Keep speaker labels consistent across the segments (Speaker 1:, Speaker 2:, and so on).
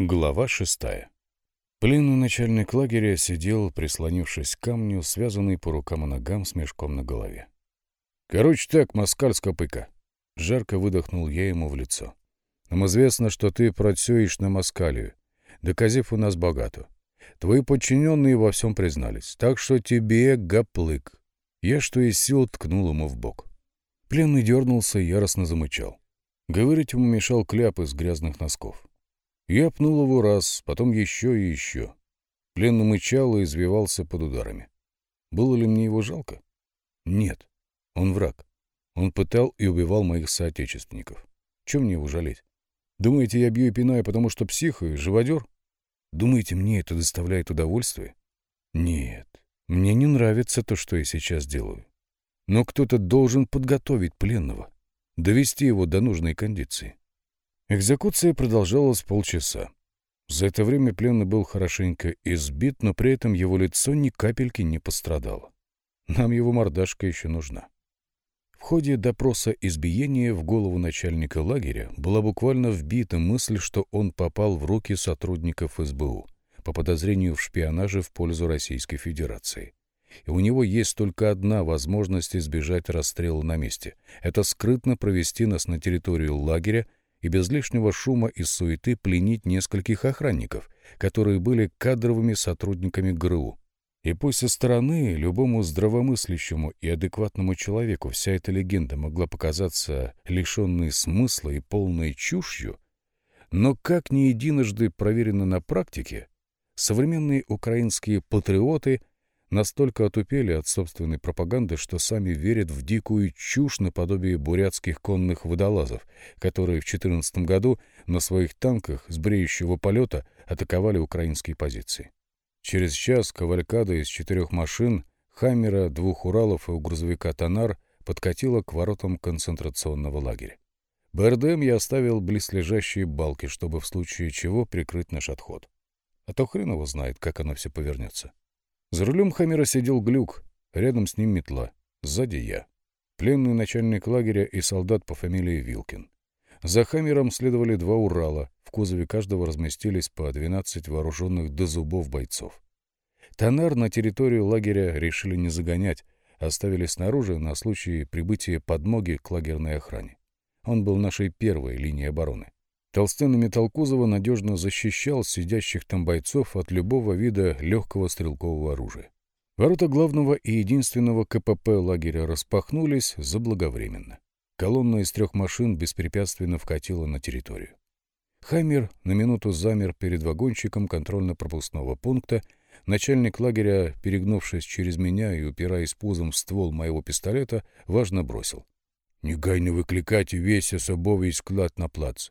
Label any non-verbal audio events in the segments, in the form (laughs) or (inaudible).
Speaker 1: Глава шестая. Пленный начальник лагеря сидел, прислонившись к камню, связанный по рукам и ногам с мешком на голове. «Короче так, москаль с копыка!» Жарко выдохнул я ему в лицо. «Нам известно, что ты працюешь на москалию. Доказив у нас богато. Твои подчиненные во всем признались, так что тебе гоплык». Я что из сил ткнул ему в бок. Пленный дернулся и яростно замычал. Говорить ему мешал кляп из грязных носков. Я пнул его раз, потом еще и еще. Пленный мычал и извивался под ударами. Было ли мне его жалко? Нет. Он враг. Он пытал и убивал моих соотечественников. Чем мне его жалеть? Думаете, я бью и пинаю, потому что псих и живодер? Думаете, мне это доставляет удовольствие? Нет. Мне не нравится то, что я сейчас делаю. Но кто-то должен подготовить пленного, довести его до нужной кондиции. Экзекуция продолжалась полчаса. За это время пленный был хорошенько избит, но при этом его лицо ни капельки не пострадало. Нам его мордашка еще нужна. В ходе допроса избиения в голову начальника лагеря была буквально вбита мысль, что он попал в руки сотрудников СБУ по подозрению в шпионаже в пользу Российской Федерации. И у него есть только одна возможность избежать расстрела на месте — это скрытно провести нас на территорию лагеря и без лишнего шума и суеты пленить нескольких охранников, которые были кадровыми сотрудниками ГРУ. И пусть со стороны любому здравомыслящему и адекватному человеку вся эта легенда могла показаться лишенной смысла и полной чушью, но как не единожды проверено на практике, современные украинские патриоты настолько отупели от собственной пропаганды, что сами верят в дикую чушь наподобие бурятских конных водолазов, которые в 14 году на своих танках с бреющего полета атаковали украинские позиции. Через час кавалькада из четырех машин, «Хаммера», двух «Уралов» и у грузовика «Тонар» подкатила к воротам концентрационного лагеря. БРДМ я оставил близлежащие балки, чтобы в случае чего прикрыть наш отход. А то хрен его знает, как оно все повернется. За рулем Хаммера сидел Глюк, рядом с ним метла, сзади я. Пленный начальник лагеря и солдат по фамилии Вилкин. За Хаммером следовали два Урала, в кузове каждого разместились по 12 вооруженных до зубов бойцов. Тонар на территорию лагеря решили не загонять, оставили снаружи на случай прибытия подмоги к лагерной охране. Он был нашей первой линией обороны. Толстенный металл кузова надежно защищал сидящих там бойцов от любого вида легкого стрелкового оружия. Ворота главного и единственного КПП лагеря распахнулись заблаговременно. Колонна из трех машин беспрепятственно вкатила на территорию. Хаммер на минуту замер перед вагончиком контрольно-пропускного пункта. Начальник лагеря, перегнувшись через меня и упираясь пузом в ствол моего пистолета, важно бросил. «Негайно выкликать весь особовый склад на плац.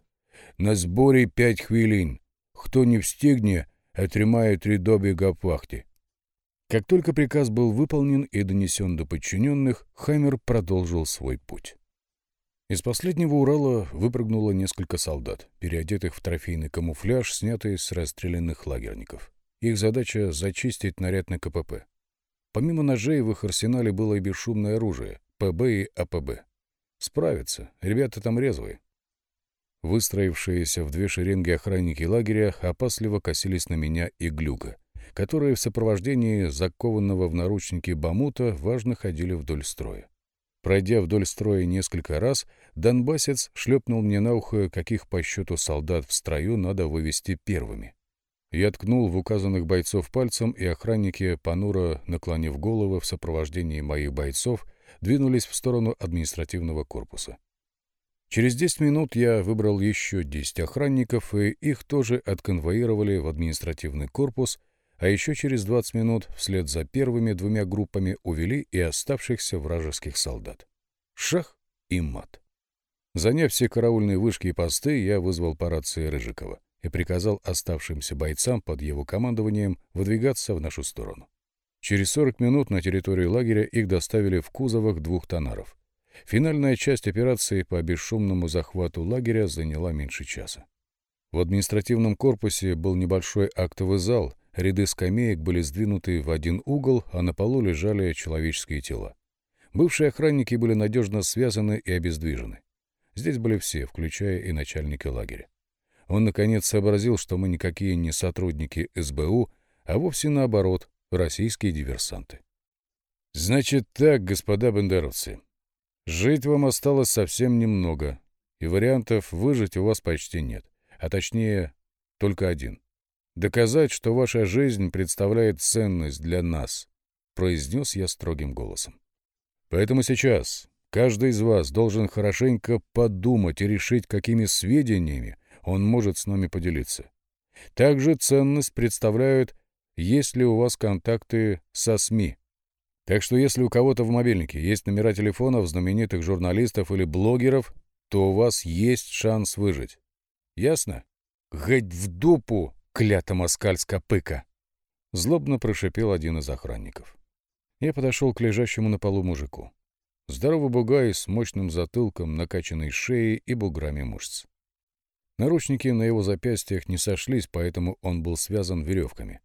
Speaker 1: На зборі п'ять хвилин. Кто не встигне, отримає три добега в вахте. Как только приказ был выполнен и донесен до подчиненных, Хаммер продолжил свой путь. Из последнего Урала выпрыгнуло несколько солдат, переодетых в трофейный камуфляж, снятый с расстрелянных лагерников. Их задача — зачистить наряд на КПП. Помимо ножей в их арсенале было и бесшумное оружие — ПБ и АПБ. Справятся, ребята там резвые. Выстроившиеся в две шеренги охранники лагеря опасливо косились на меня и Глюка, которые в сопровождении закованного в наручники Бамута важно ходили вдоль строя. Пройдя вдоль строя несколько раз, донбассец шлепнул мне на ухо, каких по счету солдат в строю надо вывести первыми. Я ткнул в указанных бойцов пальцем, и охранники, понуро наклонив головы в сопровождении моих бойцов, двинулись в сторону административного корпуса. Через 10 минут я выбрал еще 10 охранников, и их тоже отконвоировали в административный корпус, а еще через 20 минут вслед за первыми двумя группами увели и оставшихся вражеских солдат. Шах и мат. Заняв все караульные вышки и посты, я вызвал по рации Рыжикова и приказал оставшимся бойцам под его командованием выдвигаться в нашу сторону. Через 40 минут на территорию лагеря их доставили в кузовах двух тонаров. Финальная часть операции по бесшумному захвату лагеря заняла меньше часа. В административном корпусе был небольшой актовый зал, ряды скамеек были сдвинуты в один угол, а на полу лежали человеческие тела. Бывшие охранники были надежно связаны и обездвижены. Здесь были все, включая и начальника лагеря. Он, наконец, сообразил, что мы никакие не сотрудники СБУ, а вовсе наоборот, российские диверсанты. «Значит так, господа бандеровцы, жить вам осталось совсем немного, и вариантов выжить у вас почти нет, а точнее, только один. Доказать, что ваша жизнь представляет ценность для нас», — произнес я строгим голосом. «Поэтому сейчас каждый из вас должен хорошенько подумать и решить, какими сведениями он может с нами поделиться. Также ценность представляют, есть ли у вас контакты со СМИ. Так что если у кого-то в мобильнике есть номера телефонов знаменитых журналистов или блогеров, то у вас есть шанс выжить. Ясно? Гать в дупу, клята москальска пыка! Злобно прошипел один из охранников. Я подошел к лежащему на полу мужику. Здоровый бугай с мощным затылком, накачанной шеей и буграми мышц. Наручники на его запястьях не сошлись, поэтому он был связан веревками.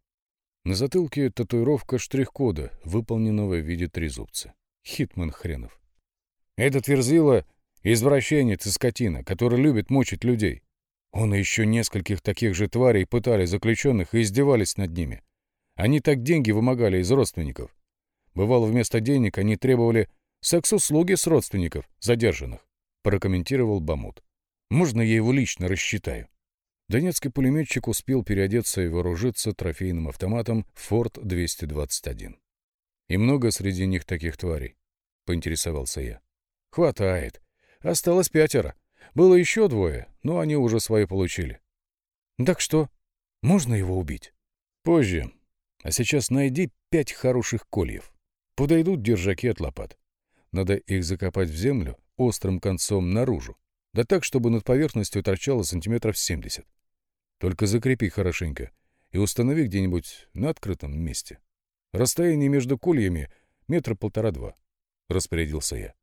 Speaker 1: На затылке татуировка штрих-кода, выполненного в виде трезубца. Хитман хренов. Этот Верзила — извращенец и скотина, который любит мучить людей. Он и еще нескольких таких же тварей пытали заключенных и издевались над ними. Они так деньги вымогали из родственников. Бывало, вместо денег они требовали секс-услуги с родственников задержанных, прокомментировал Бамут. Можно я его лично рассчитаю? Донецкий пулеметчик успел переодеться и вооружиться трофейным автоматом «Форд-221». «И много среди них таких тварей?» — поинтересовался я. «Хватает. Осталось пятеро. Было еще двое, но они уже свои получили». «Так что? Можно его убить?» «Позже. А сейчас найди пять хороших кольев. Подойдут держаки от лопат. Надо их закопать в землю острым концом наружу, да так, чтобы над поверхностью торчало сантиметров 70. Только закрепи хорошенько и установи где-нибудь на открытом месте. Расстояние между кольями метра полтора-два, — распорядился я.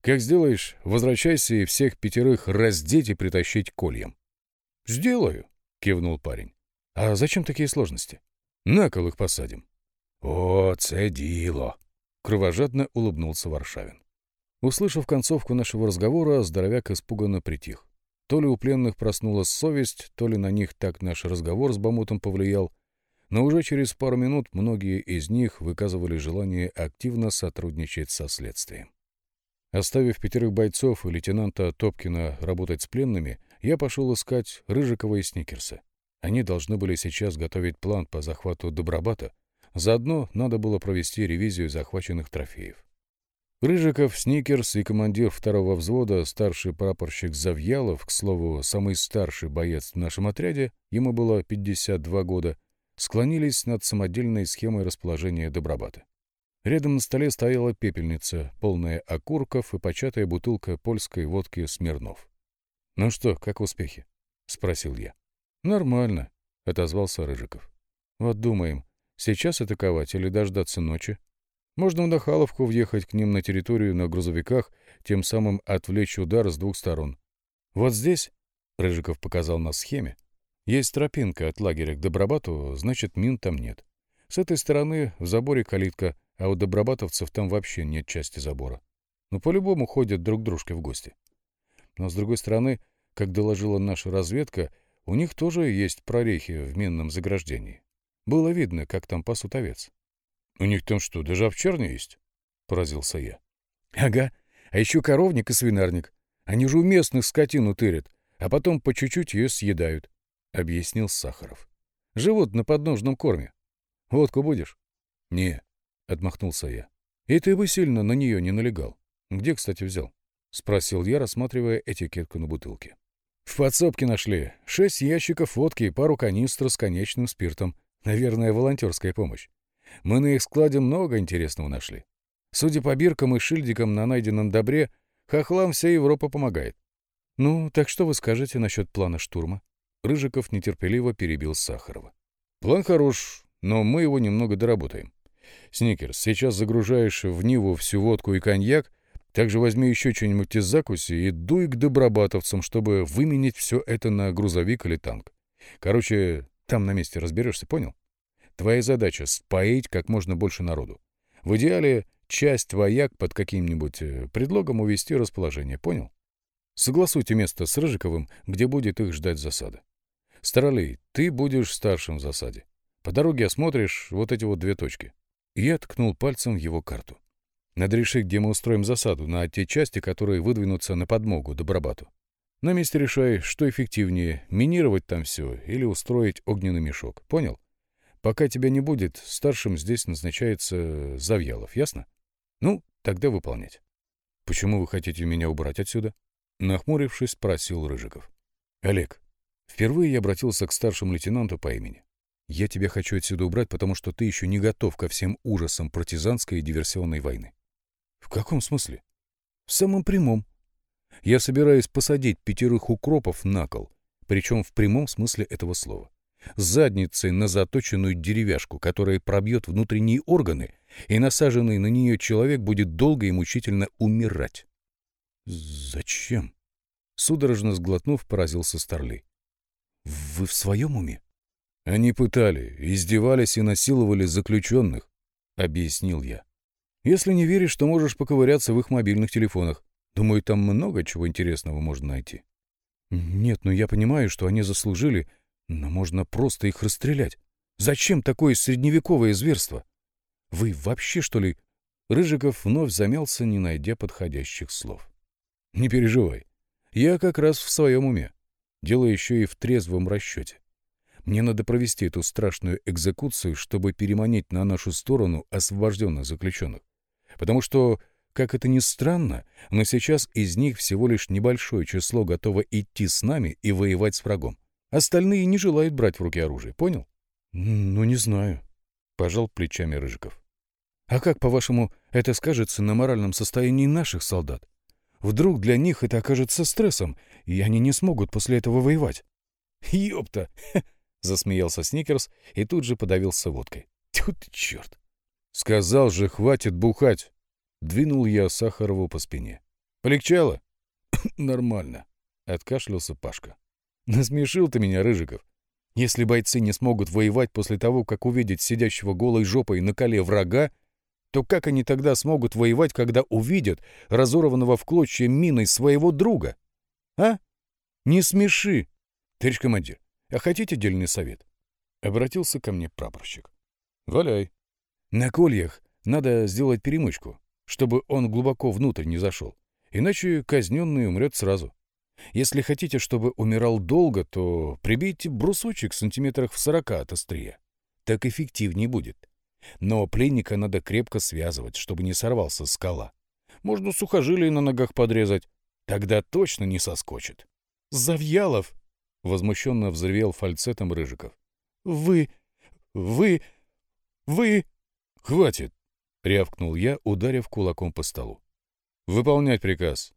Speaker 1: Как сделаешь, возвращайся и всех пятерых раздеть и притащить кольям. — Сделаю, — кивнул парень. — А зачем такие сложности? На кол их посадим. — О, цедило! — кровожадно улыбнулся Варшавин. Услышав концовку нашего разговора, здоровяк испуганно притих. То ли у пленных проснулась совесть, то ли на них так наш разговор с Бамутом повлиял, но уже через пару минут многие из них выказывали желание активно сотрудничать со следствием. Оставив пятерых бойцов и лейтенанта Топкина работать с пленными, я пошел искать Рыжикова и Сникерса. Они должны были сейчас готовить план по захвату Добробата, заодно надо было провести ревизию захваченных трофеев. Рыжиков, Сникерс и командир второго взвода, старший прапорщик Завьялов, к слову, самый старший боец в нашем отряде, ему было 52 года, склонились над самодельной схемой расположения Добробата. Рядом на столе стояла пепельница, полная окурков и початая бутылка польской водки «Смирнов». «Ну что, как успехи?» — спросил я. «Нормально», — отозвался Рыжиков. «Вот думаем, сейчас атаковать или дождаться ночи?» Можно в Нахаловку въехать к ним на территорию на грузовиках, тем самым отвлечь удар с двух сторон. Вот здесь, — Рыжиков показал на схеме, — есть тропинка от лагеря к Добробату, значит, мин там нет. С этой стороны в заборе калитка, а у добробатовцев там вообще нет части забора. Но по-любому ходят друг дружке в гости. Но, с другой стороны, как доложила наша разведка, у них тоже есть прорехи в минном заграждении. Было видно, как там пасут овец. «У них там что, даже овчарня есть?» — поразился я. «Ага, а еще коровник и свинарник. Они же у местных скотину тырят, а потом по чуть-чуть ее съедают», — объяснил Сахаров. «Живут на подножном корме. Водку будешь?» «Не», — отмахнулся я. «И ты бы сильно на нее не налегал. Где, кстати, взял?» — спросил я, рассматривая этикетку на бутылке. «В подсобке нашли. Шесть ящиков водки и пару канистр с конечным спиртом. Наверное, волонтерская помощь. Мы на их складе много интересного нашли. Судя по биркам и шильдикам на найденном добре, хохлам вся Европа помогает. Ну, так что вы скажете насчет плана штурма? Рыжиков нетерпеливо перебил Сахарова. План хорош, но мы его немного доработаем. Сникерс, сейчас загружаешь в Ниву всю водку и коньяк, также возьми еще что-нибудь из закуси и дуй к добробатовцам, чтобы выменить все это на грузовик или танк. Короче, там на месте разберешься, понял? Твоя задача — споить как можно больше народу. В идеале часть вояк под каким-нибудь э, предлогом увести расположение, понял? Согласуйте место с Рыжиковым, где будет их ждать засада. Старолей, ты будешь старшим в засаде. По дороге осмотришь вот эти вот две точки. Я ткнул пальцем в его карту. Надо решить, где мы устроим засаду, на те части, которые выдвинутся на подмогу Добробату. На месте решай, что эффективнее, минировать там все или устроить огненный мешок. Понял? Пока тебя не будет, старшим здесь назначается Завьялов, ясно? Ну, тогда выполнять. Почему вы хотите меня убрать отсюда? Нахмурившись, спросил Рыжиков. Олег, впервые я обратился к старшему лейтенанту по имени. Я тебя хочу отсюда убрать, потому что ты еще не готов ко всем ужасам партизанской и диверсионной войны. В каком смысле? В самом прямом. Я собираюсь посадить пятерых укропов на кол, причем в прямом смысле этого слова. Задницей на заточенную деревяшку, которая пробьет внутренние органы, и насаженный на нее человек будет долго и мучительно умирать. «Зачем?» Судорожно сглотнув, поразился Старлей. «Вы в своем уме?» Они пытали, издевались и насиловали заключенных, — объяснил я. Если не веришь, то можешь поковыряться в их мобильных телефонах. Думаю, там много чего интересного можно найти. Нет, ну я понимаю, что они заслужили, но можно просто их расстрелять. Зачем такое средневековое зверство? Вы вообще, что ли... Рыжиков вновь замялся, не найдя подходящих слов. Не переживай. Я как раз в своем уме. Дело еще и в трезвом расчете. Мне надо провести эту страшную экзекуцию, чтобы переманить на нашу сторону освобожденных заключенных. Потому что, как это ни странно, но сейчас из них всего лишь небольшое число готово идти с нами и воевать с врагом. Остальные не желают брать в руки оружие, понял? Ну, не знаю, — пожал плечами Рыжиков. А как, по-вашему, это скажется на моральном состоянии наших солдат? Вдруг для них это окажется стрессом, и они не смогут после этого воевать? Ёпта! (laughs) — засмеялся Сникерс и тут же подавился водкой. «Тьфу ты, черт!» «Сказал же, хватит бухать!» Двинул я Сахарову по спине. «Полегчало?» (clears throat) «Нормально», — откашлялся Пашка. «Насмешил ты меня, Рыжиков. Если бойцы не смогут воевать после того, как увидят сидящего голой жопой на коле врага, то как они тогда смогут воевать, когда увидят разорванного в клочья миной своего друга? А? Не смеши! Товарищ командир, а хотите дельный совет? Обратился ко мне прапорщик. Валяй. На кольях надо сделать перемычку, чтобы он глубоко внутрь не зашел. Иначе казненный умрет сразу. Если хотите, чтобы умирал долго, то прибейте брусочек сантиметрах в сорока от острия. Так эффективнее будет. Но пленника надо крепко связывать, чтобы не сорвался скала. Можно сухожилие на ногах подрезать. Тогда точно не соскочит. «Завьялов!» — возмущенно взревел фальцетом Рыжиков. «Вы... вы... вы...» «Хватит!» — рявкнул я, ударив кулаком по столу. «Выполнять приказ!»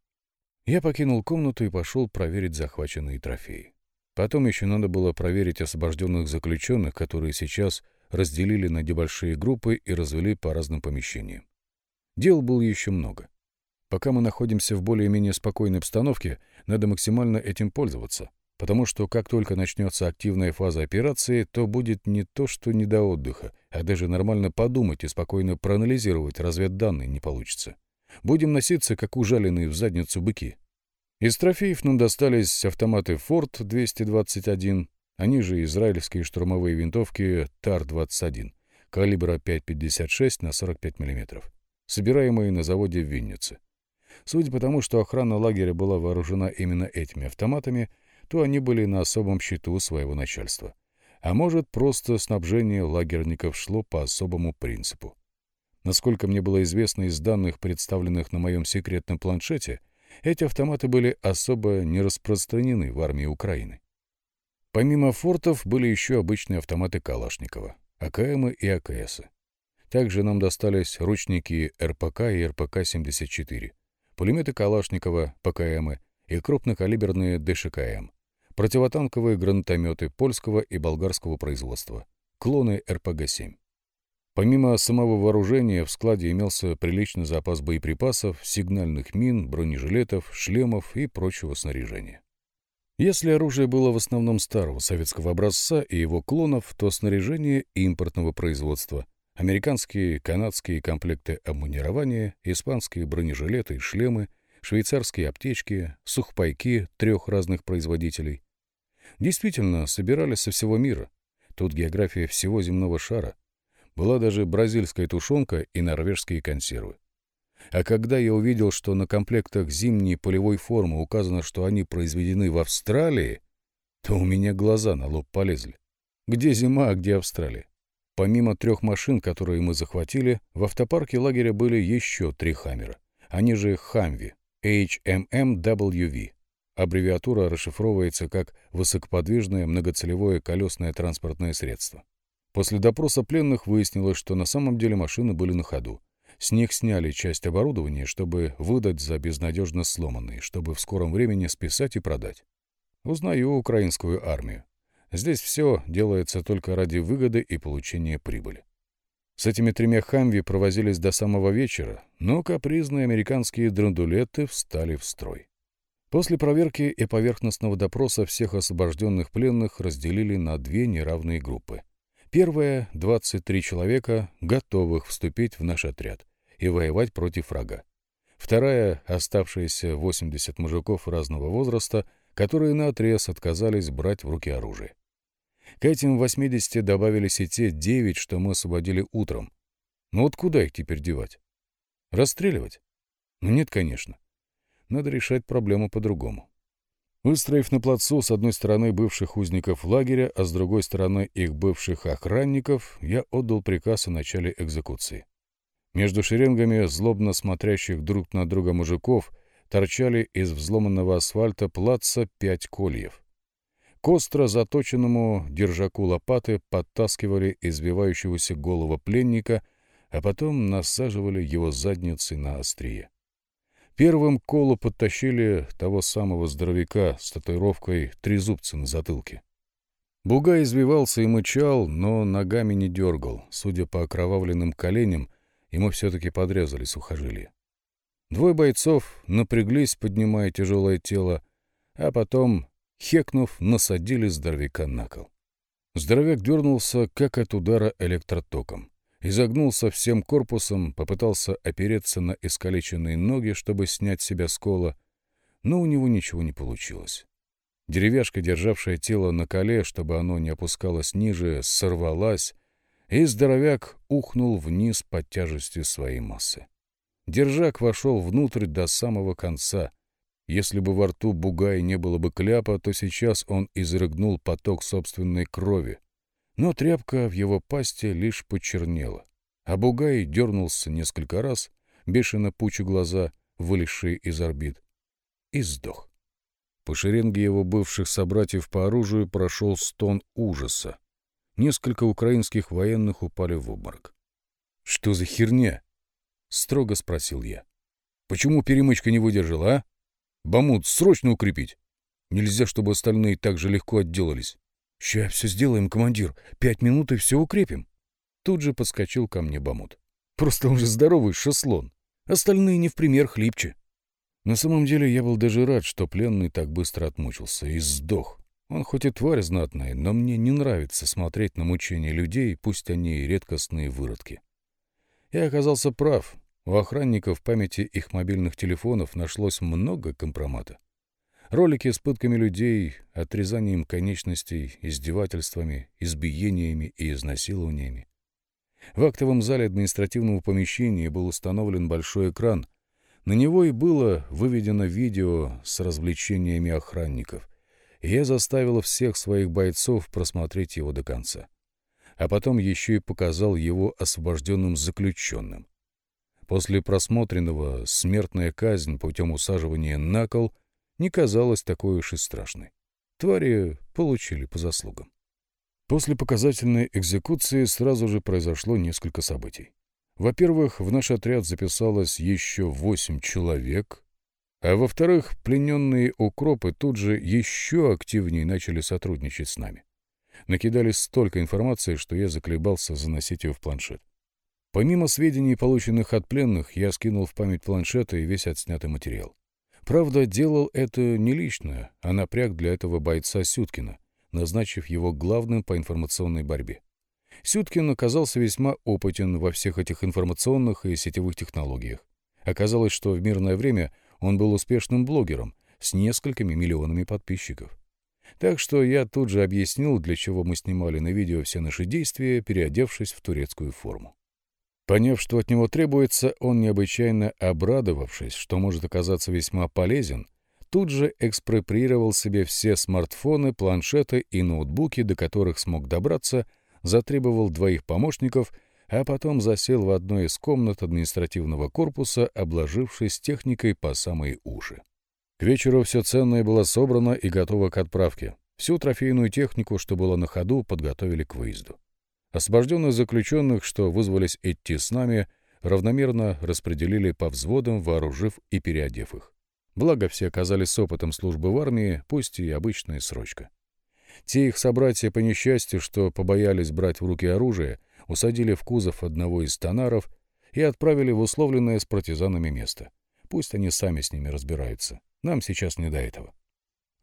Speaker 1: Я покинул комнату и пошел проверить захваченные трофеи. Потом еще надо было проверить освобожденных заключенных, которые сейчас разделили на небольшие группы и развели по разным помещениям. Дел было еще много. Пока мы находимся в более-менее спокойной обстановке, надо максимально этим пользоваться — потому что как только начнется активная фаза операции, то будет не то что не до отдыха, а даже нормально подумать и спокойно проанализировать разведданные не получится. Будем носиться, как ужаленные в задницу быки. Из трофеев нам достались автоматы «Форд-221», они же израильские штурмовые винтовки «Тар-21», калибра 5,56 на 45 мм, собираемые на заводе в Виннице. Судя по тому, что охрана лагеря была вооружена именно этими автоматами, то они были на особом счету своего начальства. А может, просто снабжение лагерников шло по особому принципу. Насколько мне было известно из данных, представленных на моем секретном планшете, эти автоматы были особо не распространены в армии Украины. Помимо фортов были еще обычные автоматы Калашникова, АКМы и АКСы. Также нам достались ручники РПК и РПК-74, пулеметы Калашникова, ПКМы и крупнокалиберные ДШКМ противотанковые гранатометы польского и болгарского производства, клоны РПГ-7. Помимо самого вооружения в складе имелся приличный запас боеприпасов, сигнальных мин, бронежилетов, шлемов и прочего снаряжения. Если оружие было в основном старого советского образца и его клонов, то снаряжение импортного производства, американские, канадские комплекты обмунирования, испанские бронежилеты и шлемы, швейцарские аптечки, сухпайки трех разных производителей, Действительно, собирались со всего мира. Тут география всего земного шара. Была даже бразильская тушенка и норвежские консервы. А когда я увидел, что на комплектах зимней полевой формы указано, что они произведены в Австралии, то у меня глаза на лоб полезли. Где зима, а где Австралия? Помимо трех машин, которые мы захватили, в автопарке лагеря были еще три «Хаммера». Они же «Хамви», HMMWV. Аббревиатура расшифровывается как «высокоподвижное многоцелевое колесное транспортное средство». После допроса пленных выяснилось, что на самом деле машины были на ходу. С них сняли часть оборудования, чтобы выдать за безнадежно сломанные, чтобы в скором времени списать и продать. Узнаю украинскую армию. Здесь все делается только ради выгоды и получения прибыли. С этими тремя «Хамви» провозились до самого вечера, но капризные американские драндулеты встали в строй. После проверки и поверхностного допроса всех освобожденных пленных разделили на две неравные группы. Первая — 23 человека, готовых вступить в наш отряд и воевать против врага. Вторая — оставшиеся 80 мужиков разного возраста — которые наотрез отказались брать в руки оружие. К этим 80 добавились и те 9, что мы освободили утром. Но вот куда их теперь девать? Расстреливать? Ну нет, конечно. Надо решать проблему по-другому. Выстроив на плацу с одной стороны бывших узников лагеря, а с другой стороны их бывших охранников, я отдал приказ о начале экзекуции. Между шеренгами злобно смотрящих друг на друга мужиков — торчали из взломанного асфальта плаца пять кольев. К остро заточенному держаку лопаты подтаскивали избивающегося голого пленника, а потом насаживали его задницей на острие. Первым колу подтащили того самого здоровяка с татуировкой трезубца на затылке. Буга извивался и мычал, но ногами не дергал. Судя по окровавленным коленям, ему все-таки подрезали сухожилие. Двое бойцов напряглись, поднимая тяжелое тело, а потом, хекнув, насадили здоровяка на кол. Здоровяк дернулся, как от удара электротоком. Изогнулся всем корпусом, попытался опереться на искалеченные ноги, чтобы снять себя с кола, но у него ничего не получилось. Деревяшка, державшая тело на коле, чтобы оно не опускалось ниже, сорвалась, и здоровяк ухнул вниз под тяжестью своей массы. Держак вошел внутрь до самого конца. Если бы во рту бугая не было бы кляпа, то сейчас он изрыгнул поток собственной крови. Но тряпка в его пасте лишь почернела. А бугай дернулся несколько раз, бешено пучу глаза, вылезшие из орбит, и сдох. По шеренге его бывших собратьев по оружию прошел стон ужаса. Несколько украинских военных упали в обморок. «Что за херня?» — строго спросил я. «Почему перемычка не выдержала, а? Бамут срочно укрепить. Нельзя, чтобы остальные так же легко отделались». «Ща все сделаем, командир. Пять минут и все укрепим». Тут же подскочил ко мне Бамут. «Просто он же здоровый шаслон. Остальные не в пример хлипче». На самом деле я был даже рад, что пленный так быстро отмучился и сдох. Он хоть и тварь знатная, но мне не нравится смотреть на мучения людей, пусть они и редкостные выродки. Я оказался прав. У охранников в памяти их мобильных телефонов нашлось много компромата. Ролики с пытками людей, отрезанием конечностей, издевательствами, избиениями и изнасилованиями. В актовом зале административного помещения был установлен большой экран. На него и было выведено видео с развлечениями охранников. И я заставил всех своих бойцов просмотреть его до конца. А потом еще и показал его освобожденным заключенным. После просмотренного смертная казнь путем усаживания на кол не казалась такой уж и страшной. Твари получили по заслугам. После показательной экзекуции сразу же произошло несколько событий. Во-первых, в наш отряд записалось еще восемь человек, а во-вторых, плененные укропы тут же еще активнее начали сотрудничать с нами. Накидали столько информации, что я заколебался заносить ее в планшет. Помимо сведений, полученных от пленных, я скинул в память планшета и весь отснятый материал. Правда, делал это не лично, а напряг для этого бойца Сюткина, назначив его главным по информационной борьбе. Сюткин оказался весьма опытен во всех этих информационных и сетевых технологиях. Оказалось, что в мирное время он был успешным блогером с несколькими миллионами подписчиков. Так что я тут же объяснил, для чего мы снимали на видео все наши действия, переодевшись в турецкую форму. Поняв, что от него требуется, он, необычайно обрадовавшись, что может оказаться весьма полезен, тут же экспроприировал себе все смартфоны, планшеты и ноутбуки, до которых смог добраться, затребовал двоих помощников, а потом засел в одной из комнат административного корпуса, обложившись техникой по самые уши. К вечеру все ценное было собрано и готово к отправке. Всю трофейную технику, что было на ходу, подготовили к выезду. Освобожденных заключенных, что вызвались идти с нами, равномерно распределили по взводам, вооружив и переодев их. Благо, все оказались с опытом службы в армии, пусть и обычная срочка. Те их собратья, по несчастью, что побоялись брать в руки оружие, усадили в кузов одного из тонаров и отправили в условленное с партизанами место. Пусть они сами с ними разбираются. Нам сейчас не до этого.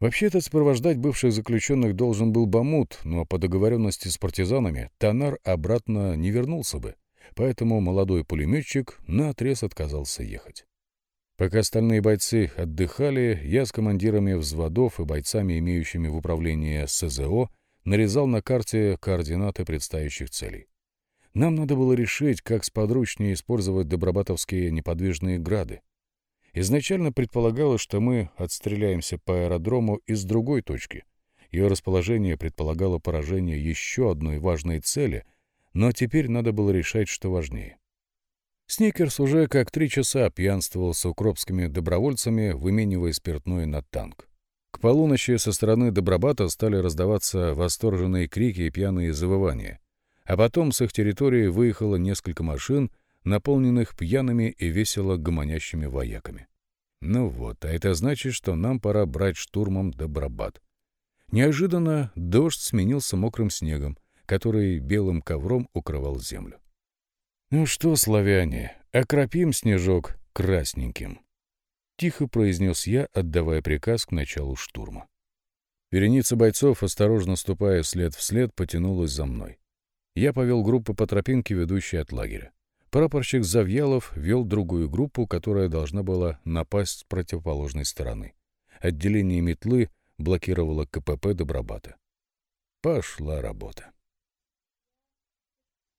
Speaker 1: Вообще-то сопровождать бывших заключенных должен был Бамут, но по договоренности с партизанами Тонар обратно не вернулся бы, поэтому молодой пулеметчик наотрез отказался ехать. Пока остальные бойцы отдыхали, я с командирами взводов и бойцами, имеющими в управлении СЗО, нарезал на карте координаты предстоящих целей. Нам надо было решить, как сподручнее использовать добробатовские неподвижные грады. Изначально предполагалось, что мы отстреляемся по аэродрому из другой точки. Ее расположение предполагало поражение еще одной важной цели, но теперь надо было решать, что важнее. Сникерс уже как три часа пьянствовал с укропскими добровольцами, выменивая спиртное на танк. К полуночи со стороны Добробата стали раздаваться восторженные крики и пьяные завывания. А потом с их территории выехало несколько машин, наполненных пьяными и весело гомонящими вояками. Ну вот, а это значит, что нам пора брать штурмом Добробат. Неожиданно дождь сменился мокрым снегом, который белым ковром укрывал землю. «Ну что, славяне, окропим снежок красненьким», — тихо произнес я, отдавая приказ к началу штурма. Вереница бойцов, осторожно ступая след в след, потянулась за мной. Я повел группу по тропинке, ведущей от лагеря. Прапорщик Завьялов вел другую группу, которая должна была напасть с противоположной стороны. Отделение метлы блокировало КПП Добробата. Пошла работа.